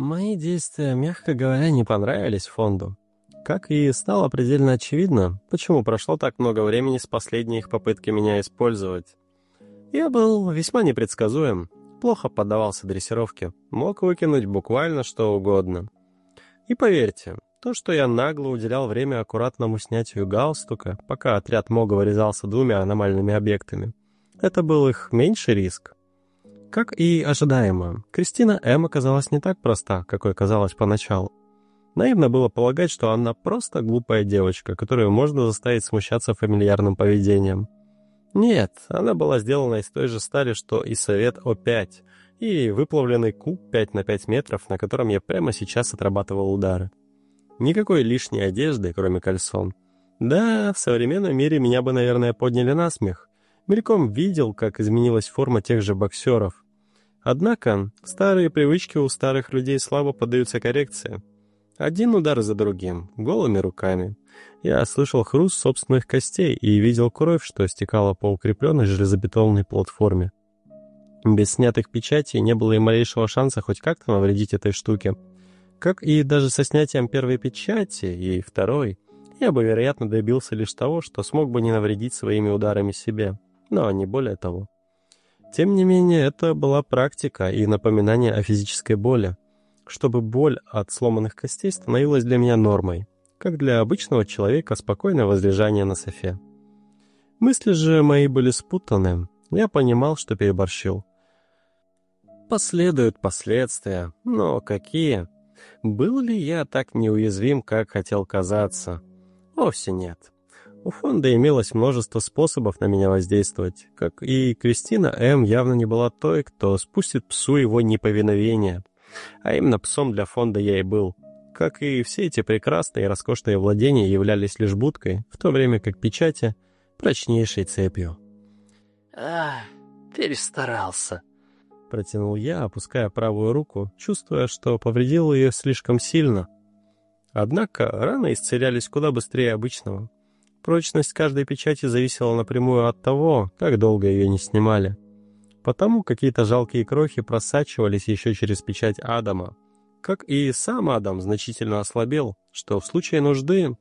Мои действия, мягко говоря, не понравились фонду. Как и стало предельно очевидно, почему прошло так много времени с последней их попытки меня использовать. Я был весьма непредсказуем, плохо поддавался дрессировке, мог выкинуть буквально что угодно. И поверьте, то, что я нагло уделял время аккуратному снятию галстука, пока отряд Мога вырезался двумя аномальными объектами, это был их меньший риск. Как и ожидаемо, Кристина М. оказалась не так проста, какой казалось поначалу. Наивно было полагать, что она просто глупая девочка, которую можно заставить смущаться фамильярным поведением. Нет, она была сделана из той же стали, что и Совет О5, и выплавленный куб 5 на 5 метров, на котором я прямо сейчас отрабатывал удары. Никакой лишней одежды, кроме кальсон. Да, в современном мире меня бы, наверное, подняли на смех. Мельком видел, как изменилась форма тех же боксеров. Однако старые привычки у старых людей слабо поддаются коррекции. Один удар за другим, голыми руками. Я слышал хруст собственных костей и видел кровь, что стекала по укрепленной железобетонной платформе. Без снятых печатей не было и малейшего шанса хоть как-то навредить этой штуке. Как и даже со снятием первой печати и второй, я бы, вероятно, добился лишь того, что смог бы не навредить своими ударами себе, но не более того. Тем не менее, это была практика и напоминание о физической боли, чтобы боль от сломанных костей становилась для меня нормой, как для обычного человека спокойное возлежание на софе. Мысли же мои были спутаны, я понимал, что переборщил. Последуют последствия, но какие? Был ли я так неуязвим, как хотел казаться? Вовсе нет. У фонда имелось множество способов на меня воздействовать, как и Кристина М. явно не была той, кто спустит псу его неповиновение. А именно псом для фонда я и был. Как и все эти прекрасные и роскошные владения являлись лишь будкой, в то время как печати — прочнейшей цепью. «А, перестарался», — протянул я, опуская правую руку, чувствуя, что повредил ее слишком сильно. Однако раны исцелялись куда быстрее обычного. Прочность каждой печати зависела напрямую от того, как долго ее не снимали. Потому какие-то жалкие крохи просачивались еще через печать Адама. Как и сам Адам значительно ослабел, что в случае нужды...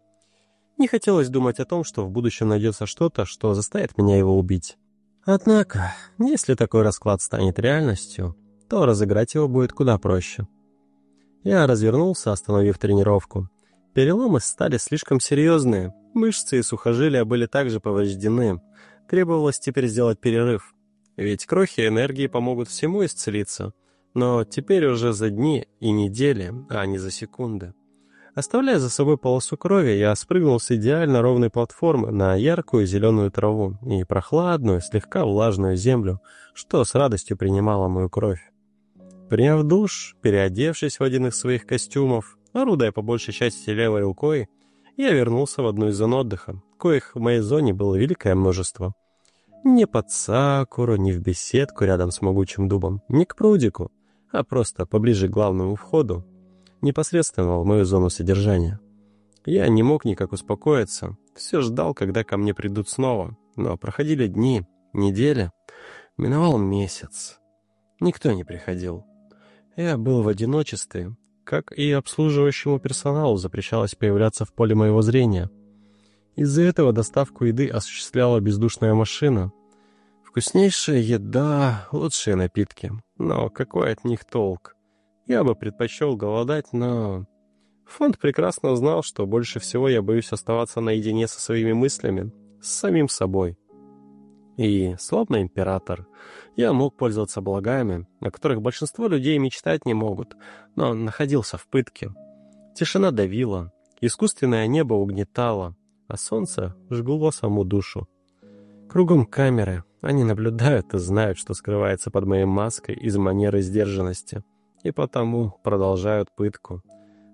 Не хотелось думать о том, что в будущем найдется что-то, что заставит меня его убить. Однако, если такой расклад станет реальностью, то разыграть его будет куда проще. Я развернулся, остановив тренировку. Переломы стали слишком серьезные, мышцы и сухожилия были также повреждены. Требовалось теперь сделать перерыв. Ведь крохи энергии помогут всему исцелиться, но теперь уже за дни и недели, а не за секунды. Оставляя за собой полосу крови, я спрыгнул с идеально ровной платформы на яркую зеленую траву и прохладную, слегка влажную землю, что с радостью принимала мою кровь. Приняв душ, переодевшись в один из своих костюмов, орудуя по большей части левой рукой, я вернулся в одну из зон отдыха, коих в моей зоне было великое множество. Не под сакуру, не в беседку рядом с могучим дубом, не к прудику, а просто поближе к главному входу, непосредственно в мою зону содержания. Я не мог никак успокоиться, все ждал, когда ко мне придут снова, но проходили дни, недели, миновал месяц. Никто не приходил. Я был в одиночестве, как и обслуживающему персоналу запрещалось появляться в поле моего зрения — из-за этого доставку еды осуществляла бездушная машина. Вкуснейшая еда, лучшие напитки. Но какой от них толк? Я бы предпочел голодать, но... Фонд прекрасно знал, что больше всего я боюсь оставаться наедине со своими мыслями, с самим собой. И, словно император, я мог пользоваться благами, о которых большинство людей мечтать не могут, но находился в пытке. Тишина давила, искусственное небо угнетало, а солнце жгло саму душу. Кругом камеры, они наблюдают и знают, что скрывается под моей маской из манеры сдержанности, и потому продолжают пытку,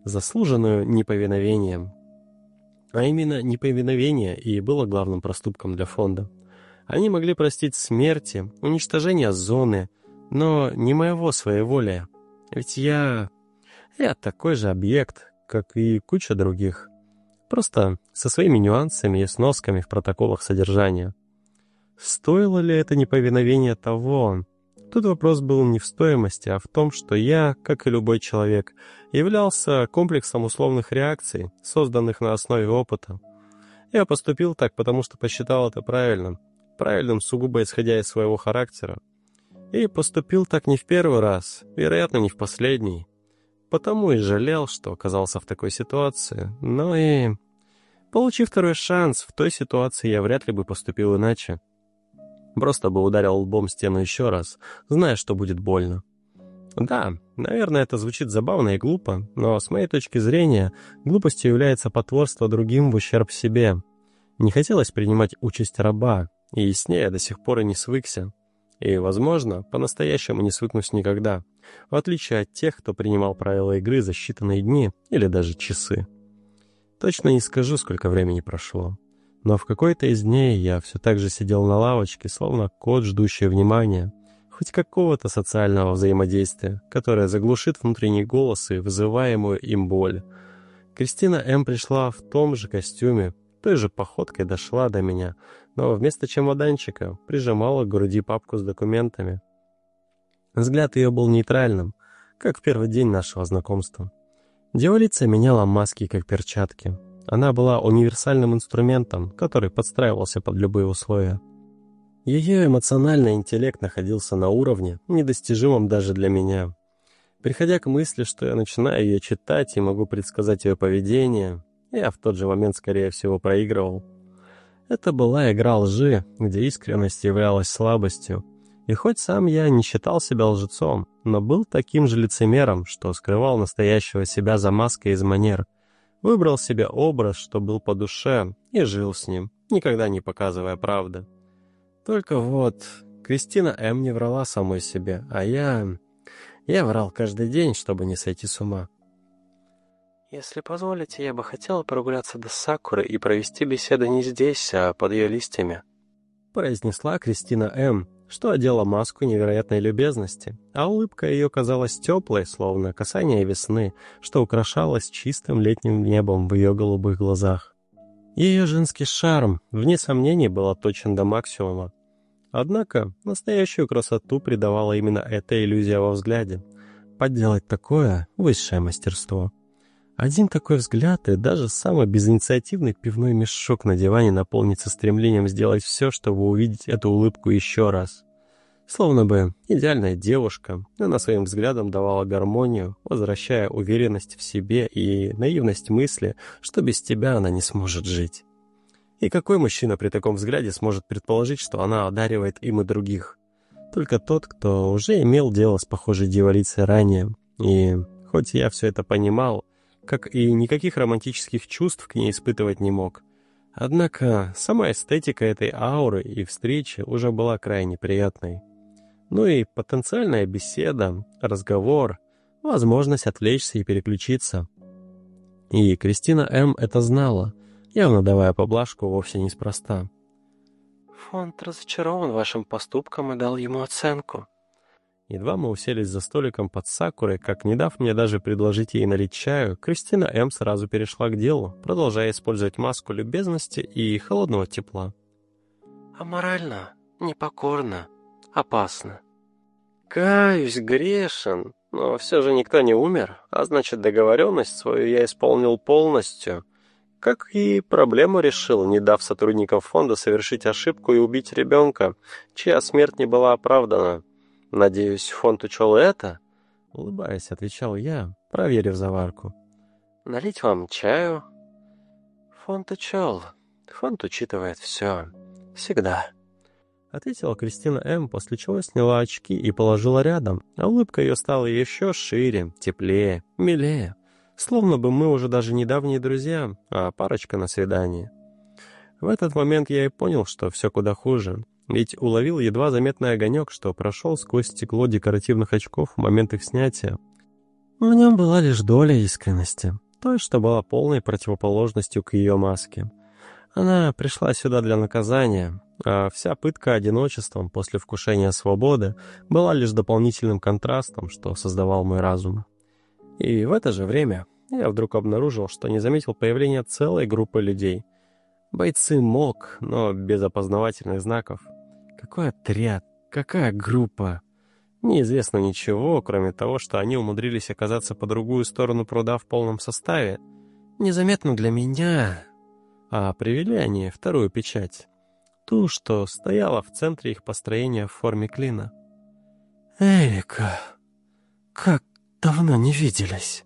заслуженную неповиновением. А именно неповиновение и было главным проступком для фонда. Они могли простить смерти, уничтожение зоны, но не моего своеволия. Ведь я... я такой же объект, как и куча других. Просто со своими нюансами и сносками в протоколах содержания. Стоило ли это неповиновение того, Тут вопрос был не в стоимости, а в том, что я, как и любой человек, являлся комплексом условных реакций, созданных на основе опыта. Я поступил так, потому что посчитал это правильным, правильным сугубо исходя из своего характера. И поступил так не в первый раз, вероятно, не в последний. Потому и жалел, что оказался в такой ситуации, но и... Получив второй шанс, в той ситуации я вряд ли бы поступил иначе. Просто бы ударил лбом стену еще раз, зная, что будет больно. Да, наверное, это звучит забавно и глупо, но с моей точки зрения, глупостью является потворство другим в ущерб себе. Не хотелось принимать участь раба, и с ней я до сих пор и не свыкся. И, возможно, по-настоящему не свыкнусь никогда, в отличие от тех, кто принимал правила игры за считанные дни или даже часы. Точно не скажу, сколько времени прошло. Но в какой-то из дней я все так же сидел на лавочке, словно кот, ждущий внимания, хоть какого-то социального взаимодействия, которое заглушит внутренний голос и вызываемую им боль. Кристина М. пришла в том же костюме, той же походкой дошла до меня, но вместо чемоданчика прижимала к груди папку с документами. Взгляд ее был нейтральным, как в первый день нашего знакомства. Деволица меняла маски, как перчатки. Она была универсальным инструментом, который подстраивался под любые условия. Ее эмоциональный интеллект находился на уровне, недостижимом даже для меня. Приходя к мысли, что я начинаю ее читать и могу предсказать ее поведение, я в тот же момент, скорее всего, проигрывал. Это была игра лжи, где искренность являлась слабостью. И хоть сам я не считал себя лжецом, но был таким же лицемером, что скрывал настоящего себя за маской из манер, Выбрал себе образ, что был по душе, и жил с ним, никогда не показывая правды. Только вот Кристина М. не врала самой себе, а я... Я врал каждый день, чтобы не сойти с ума. «Если позволите, я бы хотела прогуляться до Сакуры и провести беседу не здесь, а под ее листьями», произнесла Кристина М., что одела маску невероятной любезности, а улыбка ее казалась теплой, словно касание весны, что украшалось чистым летним небом в ее голубых глазах. Ее женский шарм, вне сомнений, был отточен до максимума. Однако настоящую красоту придавала именно эта иллюзия во взгляде. Подделать такое — высшее мастерство. Один такой взгляд, и даже самый безинициативный пивной мешок на диване наполнится стремлением сделать все, чтобы увидеть эту улыбку еще раз. Словно бы идеальная девушка, она своим взглядом давала гармонию, возвращая уверенность в себе и наивность мысли, что без тебя она не сможет жить. И какой мужчина при таком взгляде сможет предположить, что она одаривает им и других? Только тот, кто уже имел дело с похожей дьяволицей ранее. И хоть я все это понимал, как и никаких романтических чувств к ней испытывать не мог. Однако сама эстетика этой ауры и встречи уже была крайне приятной. Ну и потенциальная беседа, разговор, возможность отвлечься и переключиться. И Кристина М. это знала, явно давая поблажку вовсе неспроста. «Фонд разочарован вашим поступком и дал ему оценку», Едва мы уселись за столиком под сакурой, как не дав мне даже предложить ей налить чаю, Кристина М. сразу перешла к делу, продолжая использовать маску любезности и холодного тепла. «Аморально, непокорно, опасно». «Каюсь, грешен, но все же никто не умер, а значит договоренность свою я исполнил полностью». Как и проблему решил, не дав сотрудникам фонда совершить ошибку и убить ребенка, чья смерть не была оправдана. «Надеюсь, фонд учел это?» Улыбаясь, отвечал я, проверив заварку. «Налить вам чаю?» «Фонд учел. Фонд учитывает все. Всегда». Ответила Кристина М., после чего сняла очки и положила рядом, а улыбка ее стала еще шире, теплее, милее. Словно бы мы уже даже недавние друзья, а парочка на свидании. В этот момент я и понял, что все куда хуже. Ведь уловил едва заметный огонек, что прошел сквозь стекло декоративных очков в момент их снятия. В нем была лишь доля искренности, той, что была полной противоположностью к ее маске. Она пришла сюда для наказания, а вся пытка одиночеством после вкушения свободы была лишь дополнительным контрастом, что создавал мой разум. И в это же время я вдруг обнаружил, что не заметил появления целой группы людей. Бойцы мог, но без опознавательных знаков — какой отряд? Какая группа? Неизвестно ничего, кроме того, что они умудрились оказаться по другую сторону пруда в полном составе. Незаметно для меня. А привели они вторую печать. Ту, что стояла в центре их построения в форме клина. «Эрика, как давно не виделись!»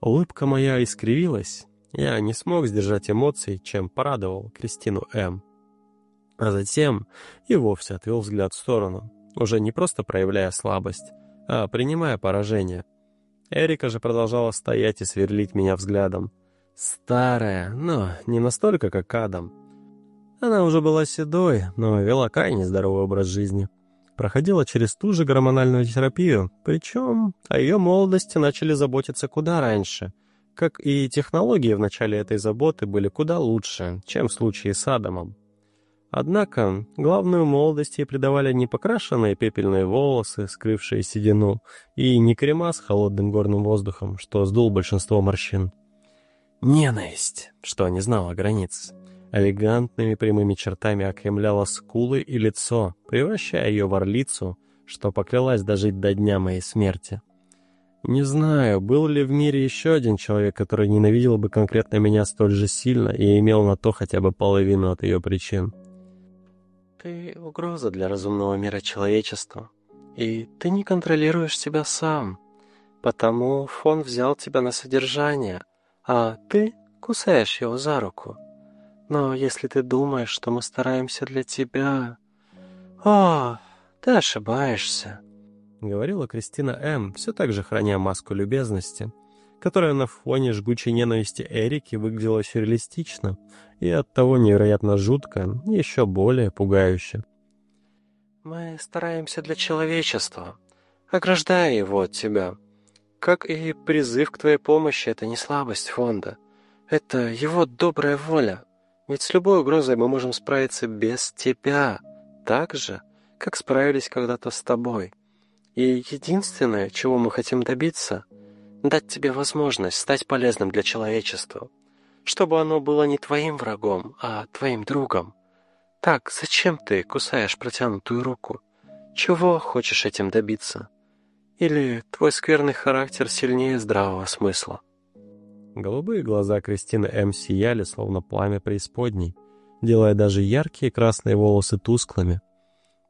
Улыбка моя искривилась. Я не смог сдержать эмоций, чем порадовал Кристину М. А затем и вовсе отвел взгляд в сторону уже не просто проявляя слабость, а принимая поражение. Эрика же продолжала стоять и сверлить меня взглядом. Старая, но не настолько, как Адам. Она уже была седой, но вела крайне здоровый образ жизни. Проходила через ту же гормональную терапию, причем о ее молодости начали заботиться куда раньше, как и технологии в начале этой заботы были куда лучше, чем в случае с Адамом. Однако главную молодость ей придавали не покрашенные пепельные волосы, скрывшие седину, и не крема с холодным горным воздухом, что сдул большинство морщин. Ненависть, что не знала границ, элегантными прямыми чертами окремляла скулы и лицо, превращая ее в орлицу, что поклялась дожить до дня моей смерти. Не знаю, был ли в мире еще один человек, который ненавидел бы конкретно меня столь же сильно и имел на то хотя бы половину от ее причин. Ты угроза для разумного мира человечества, и ты не контролируешь себя сам. Потому фон взял тебя на содержание, а ты кусаешь его за руку. Но если ты думаешь, что мы стараемся для тебя... О, ты ошибаешься. Говорила Кристина М., все так же храня маску любезности, которая на фоне жгучей ненависти Эрики выглядела сюрреалистично и оттого невероятно жутко, еще более пугающе. «Мы стараемся для человечества, ограждая его от тебя. Как и призыв к твоей помощи — это не слабость фонда. Это его добрая воля. Ведь с любой угрозой мы можем справиться без тебя, так же, как справились когда-то с тобой. И единственное, чего мы хотим добиться — дать тебе возможность стать полезным для человечества, чтобы оно было не твоим врагом, а твоим другом. Так, зачем ты кусаешь протянутую руку? Чего хочешь этим добиться? Или твой скверный характер сильнее здравого смысла? Голубые глаза Кристины М. сияли, словно пламя преисподней, делая даже яркие красные волосы тусклыми.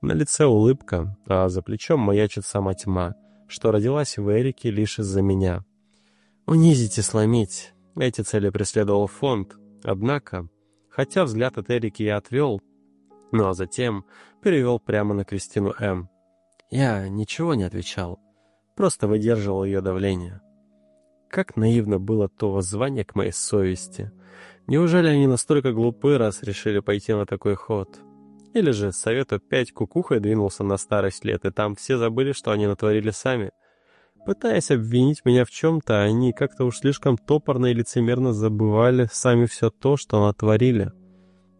На лице улыбка, а за плечом маячит сама тьма — что родилась в Эрике лишь из-за меня. Унизить и сломить — эти цели преследовал фонд, однако, хотя взгляд от Эрики я отвел, ну а затем перевел прямо на Кристину М. Я ничего не отвечал, просто выдерживал ее давление. Как наивно было то воззвание к моей совести. Неужели они настолько глупы, раз решили пойти на такой ход?» Или же совет опять кукухой двинулся на старость лет, и там все забыли, что они натворили сами. Пытаясь обвинить меня в чем-то, они как-то уж слишком топорно и лицемерно забывали сами все то, что натворили.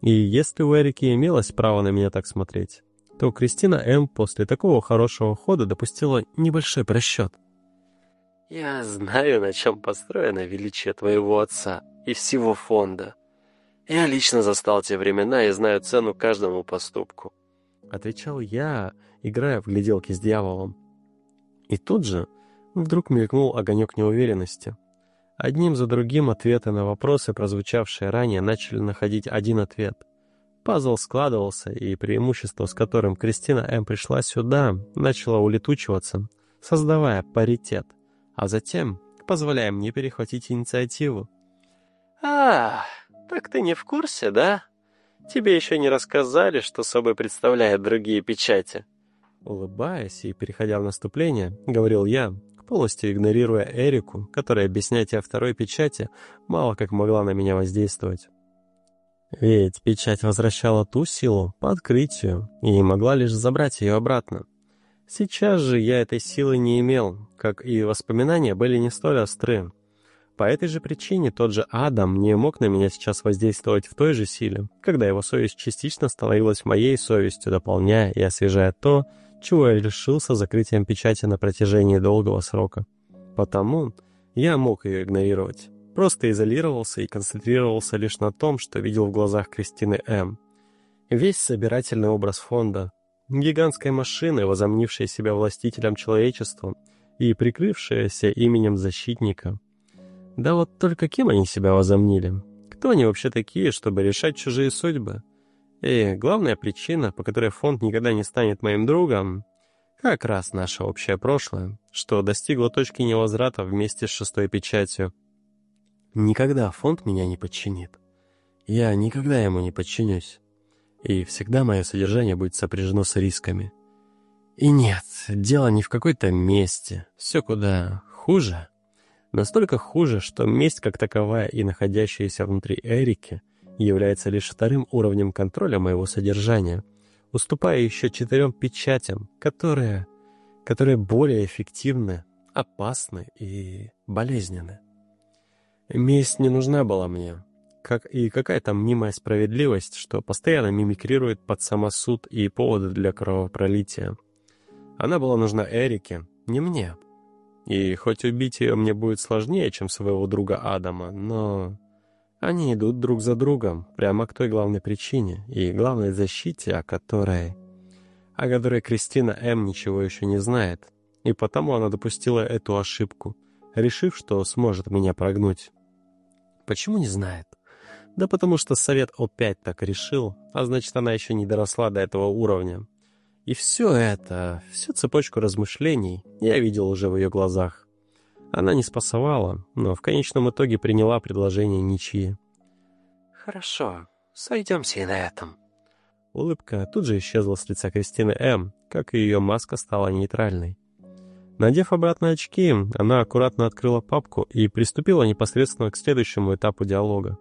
И если у Эрики имелось право на меня так смотреть, то Кристина М. после такого хорошего хода допустила небольшой просчет. «Я знаю, на чем построено величие твоего отца и всего фонда», я лично застал те времена и знаю цену каждому поступку. Отвечал я, играя в гляделки с дьяволом. И тут же вдруг мелькнул огонек неуверенности. Одним за другим ответы на вопросы, прозвучавшие ранее, начали находить один ответ. Пазл складывался, и преимущество, с которым Кристина М. пришла сюда, начало улетучиваться, создавая паритет, а затем позволяя мне перехватить инициативу. «Ах!» «Так ты не в курсе, да? Тебе еще не рассказали, что собой представляют другие печати». Улыбаясь и переходя в наступление, говорил я, полностью игнорируя Эрику, которая без снятия второй печати мало как могла на меня воздействовать. Ведь печать возвращала ту силу по открытию и могла лишь забрать ее обратно. Сейчас же я этой силы не имел, как и воспоминания были не столь остры, по этой же причине тот же Адам не мог на меня сейчас воздействовать в той же силе, когда его совесть частично становилась моей совестью, дополняя и освежая то, чего я лишился закрытием печати на протяжении долгого срока. Потому я мог ее игнорировать. Просто изолировался и концентрировался лишь на том, что видел в глазах Кристины М. Весь собирательный образ фонда, гигантской машины, возомнившей себя властителем человечества и прикрывшаяся именем защитника. Да вот только кем они себя возомнили? Кто они вообще такие, чтобы решать чужие судьбы? И главная причина, по которой фонд никогда не станет моим другом, как раз наше общее прошлое, что достигло точки невозврата вместе с шестой печатью. Никогда фонд меня не подчинит. Я никогда ему не подчинюсь. И всегда мое содержание будет сопряжено с рисками. И нет, дело не в какой-то месте. Все куда хуже. Настолько хуже, что месть как таковая и находящаяся внутри Эрики является лишь вторым уровнем контроля моего содержания, уступая еще четырем печатям, которые, которые более эффективны, опасны и болезненны. Месть не нужна была мне, как и какая-то мнимая справедливость, что постоянно мимикрирует под самосуд и поводы для кровопролития. Она была нужна Эрике, не мне. И хоть убить ее мне будет сложнее, чем своего друга Адама, но... Они идут друг за другом, прямо к той главной причине и главной защите, о которой... о которой Кристина М. ничего еще не знает. И потому она допустила эту ошибку, решив, что сможет меня прогнуть. Почему не знает? Да потому что совет опять так решил, а значит, она еще не доросла до этого уровня. И все это, всю цепочку размышлений я видел уже в ее глазах. Она не спасовала, но в конечном итоге приняла предложение ничьи. «Хорошо, сойдемся и на этом». Улыбка тут же исчезла с лица Кристины М., как и ее маска стала нейтральной. Надев обратно очки, она аккуратно открыла папку и приступила непосредственно к следующему этапу диалога.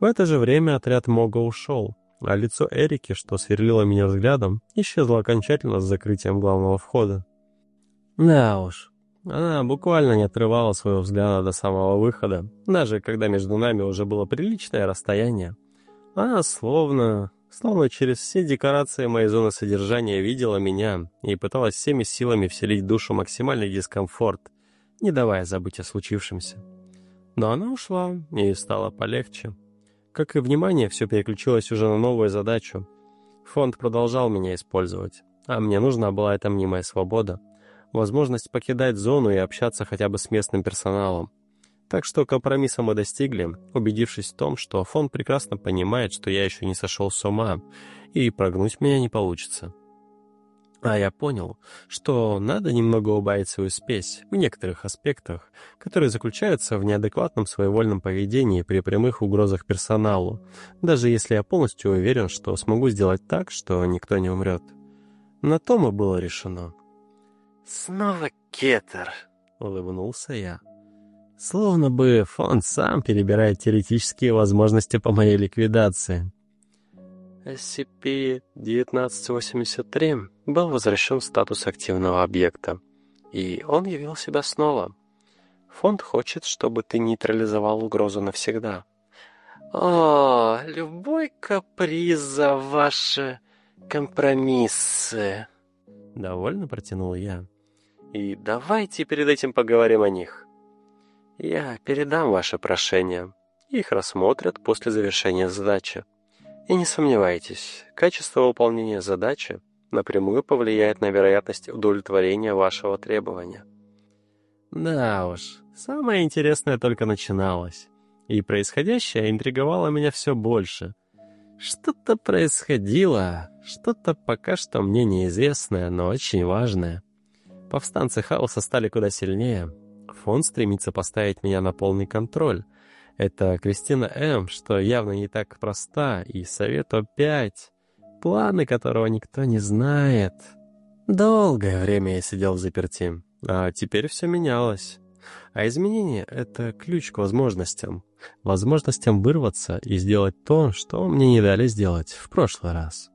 В это же время отряд Мога ушел, а лицо Эрики, что сверлило меня взглядом, исчезло окончательно с закрытием главного входа. Да уж, она буквально не отрывала своего взгляда до самого выхода, даже когда между нами уже было приличное расстояние. Она словно, словно через все декорации моей зоны содержания видела меня и пыталась всеми силами вселить душу максимальный дискомфорт, не давая забыть о случившемся. Но она ушла, и стало полегче. Как и внимание, все переключилось уже на новую задачу. Фонд продолжал меня использовать, а мне нужна была эта мнимая свобода — возможность покидать зону и общаться хотя бы с местным персоналом. Так что компромисса мы достигли, убедившись в том, что фонд прекрасно понимает, что я еще не сошел с ума, и прогнуть меня не получится. А я понял, что надо немного убавить свою спесь в некоторых аспектах, которые заключаются в неадекватном своевольном поведении при прямых угрозах персоналу, даже если я полностью уверен, что смогу сделать так, что никто не умрет. На том и было решено. «Снова кетер», — улыбнулся я. Словно бы фонд сам перебирает теоретические возможности по моей ликвидации. SCP-1983 был возвращен в статус активного объекта, и он явил себя снова. Фонд хочет, чтобы ты нейтрализовал угрозу навсегда. О, любой каприз за ваши компромиссы. Довольно протянул я. И давайте перед этим поговорим о них. Я передам ваше прошение. Их рассмотрят после завершения задачи. И не сомневайтесь, качество выполнения задачи напрямую повлияет на вероятность удовлетворения вашего требования. Да уж, самое интересное только начиналось. И происходящее интриговало меня все больше. Что-то происходило, что-то пока что мне неизвестное, но очень важное. Повстанцы хаоса стали куда сильнее. Фонд стремится поставить меня на полный контроль. Это Кристина М., что явно не так проста, и Совет опять, планы которого никто не знает. Долгое время я сидел в заперти, а теперь все менялось. А изменение — это ключ к возможностям. Возможностям вырваться и сделать то, что мне не дали сделать в прошлый раз.